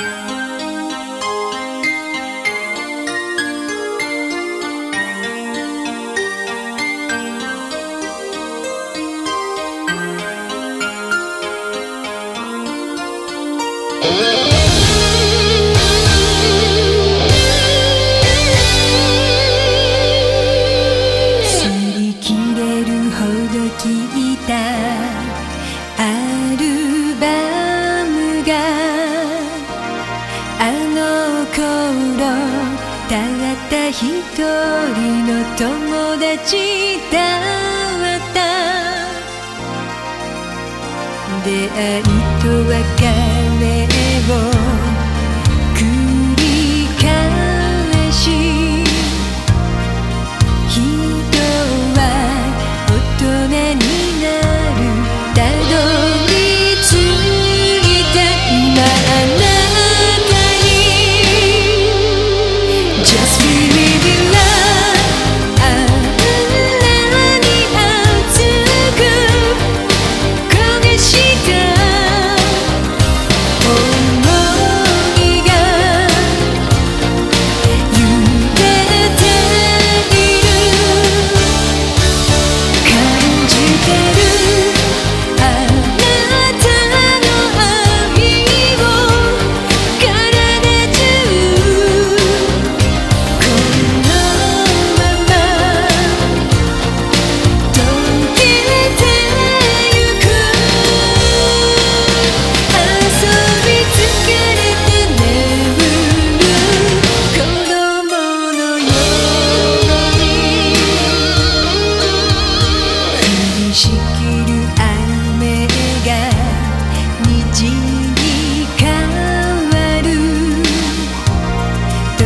Yeah. たった一人の友達だった。出会いと別れを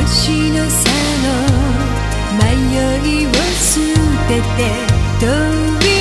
星の差の迷いを捨てて遠い